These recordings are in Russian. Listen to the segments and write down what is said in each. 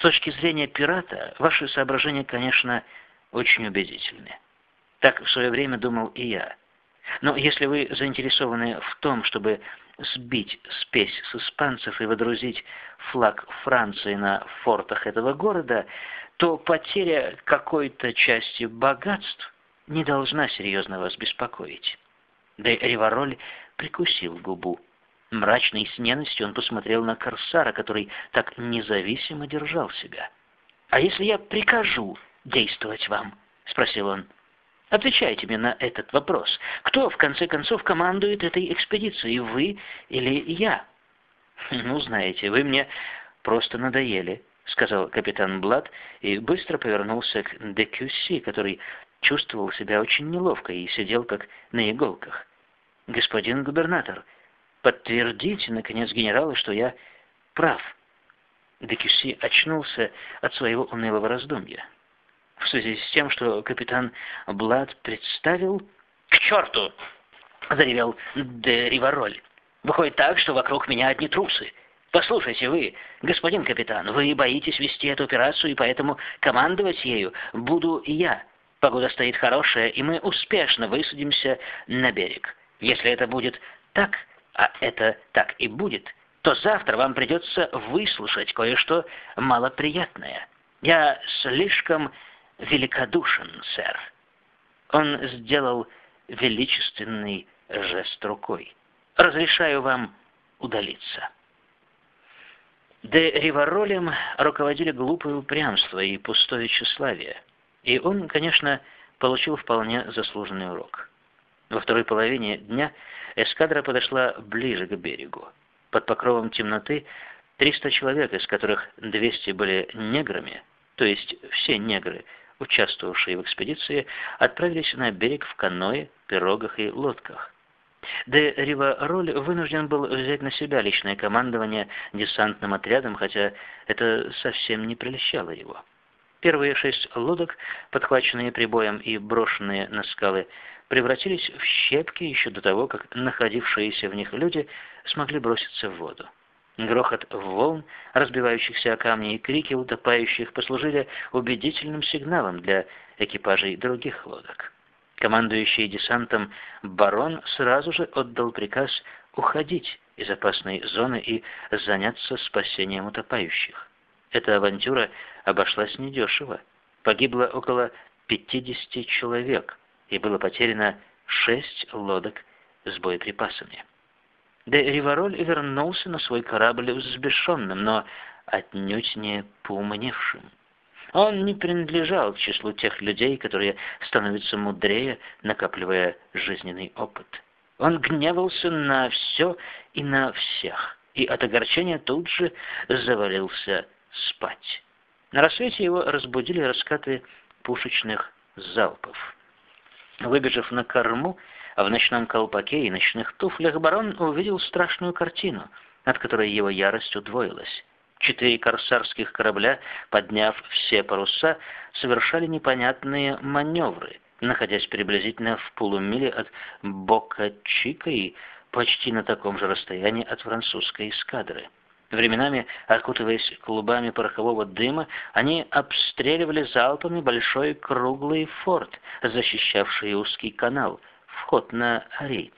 С точки зрения пирата, ваши соображения, конечно, очень убедительны. Так в свое время думал и я. Но если вы заинтересованы в том, чтобы сбить спесь с испанцев и водрузить флаг Франции на фортах этого города, то потеря какой-то части богатств не должна серьезно вас беспокоить. Де Ривароль прикусил губу. Мрачно и с ненавистью он посмотрел на Корсара, который так независимо держал себя. «А если я прикажу действовать вам?» — спросил он. Отвечайте мне на этот вопрос. Кто, в конце концов, командует этой экспедицией, вы или я? Ну, знаете, вы мне просто надоели, сказал капитан Блад и быстро повернулся к Декюси, который чувствовал себя очень неловко и сидел как на иголках. Господин губернатор, подтвердите, наконец, генералу, что я прав. Декюси очнулся от своего унылого раздумья в связи с тем, что капитан Блад представил... «К черту!» — заревел де Ривароль. «Выходит так, что вокруг меня одни трусы. Послушайте вы, господин капитан, вы боитесь вести эту операцию, и поэтому командовать ею буду я. Погода стоит хорошая, и мы успешно высадимся на берег. Если это будет так, а это так и будет, то завтра вам придется выслушать кое-что малоприятное. Я слишком великодушен, сэр. Он сделал величественный жест рукой. Разрешаю вам удалиться. Де Риваролем руководили глупое упрямство и пустое тщеславие, и он, конечно, получил вполне заслуженный урок. Во второй половине дня эскадра подошла ближе к берегу. Под покровом темноты 300 человек, из которых 200 были неграми, то есть все негры, участвовавшие в экспедиции, отправились на берег в каноэ, пирогах и лодках. Де Ривароль вынужден был взять на себя личное командование десантным отрядом, хотя это совсем не прельщало его. Первые шесть лодок, подхваченные прибоем и брошенные на скалы, превратились в щепки еще до того, как находившиеся в них люди смогли броситься в воду. Грохот волн, разбивающихся о камни, и крики утопающих послужили убедительным сигналом для экипажей других лодок. Командующий десантом барон сразу же отдал приказ уходить из опасной зоны и заняться спасением утопающих. Эта авантюра обошлась недешево. Погибло около 50 человек, и было потеряно 6 лодок с боеприпасами. Де Ривароль вернулся на свой корабль взбешенным, но отнюдь не поумневшим. Он не принадлежал к числу тех людей, которые становятся мудрее, накапливая жизненный опыт. Он гневался на все и на всех, и от огорчения тут же завалился спать. На рассвете его разбудили раскаты пушечных залпов. Выбежав на корму, в ночном колпаке и ночных туфлях барон увидел страшную картину, от которой его ярость удвоилась. Четыре корсарских корабля, подняв все паруса, совершали непонятные маневры, находясь приблизительно в полумиле от Бока-Чика и почти на таком же расстоянии от французской эскадры. Временами, окутываясь клубами порохового дыма, они обстреливали залпами большой круглый форт, защищавший узкий канал, вход на рейд.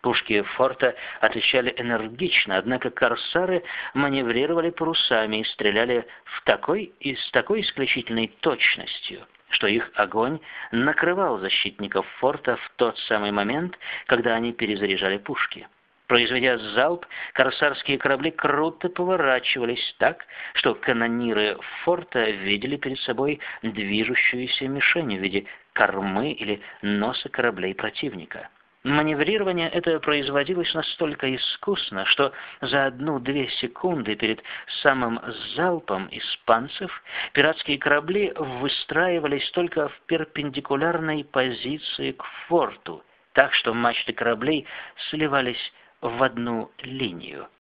Пушки форта отвечали энергично, однако корсары маневрировали парусами и стреляли в такой и с такой исключительной точностью, что их огонь накрывал защитников форта в тот самый момент, когда они перезаряжали пушки. Произведя залп, корсарские корабли круто поворачивались так, что канониры форта видели перед собой движущуюся мишень в виде кормы или носа кораблей противника. Маневрирование это производилось настолько искусно, что за одну-две секунды перед самым залпом испанцев пиратские корабли выстраивались только в перпендикулярной позиции к форту, так что мачты кораблей сливались в одну линию.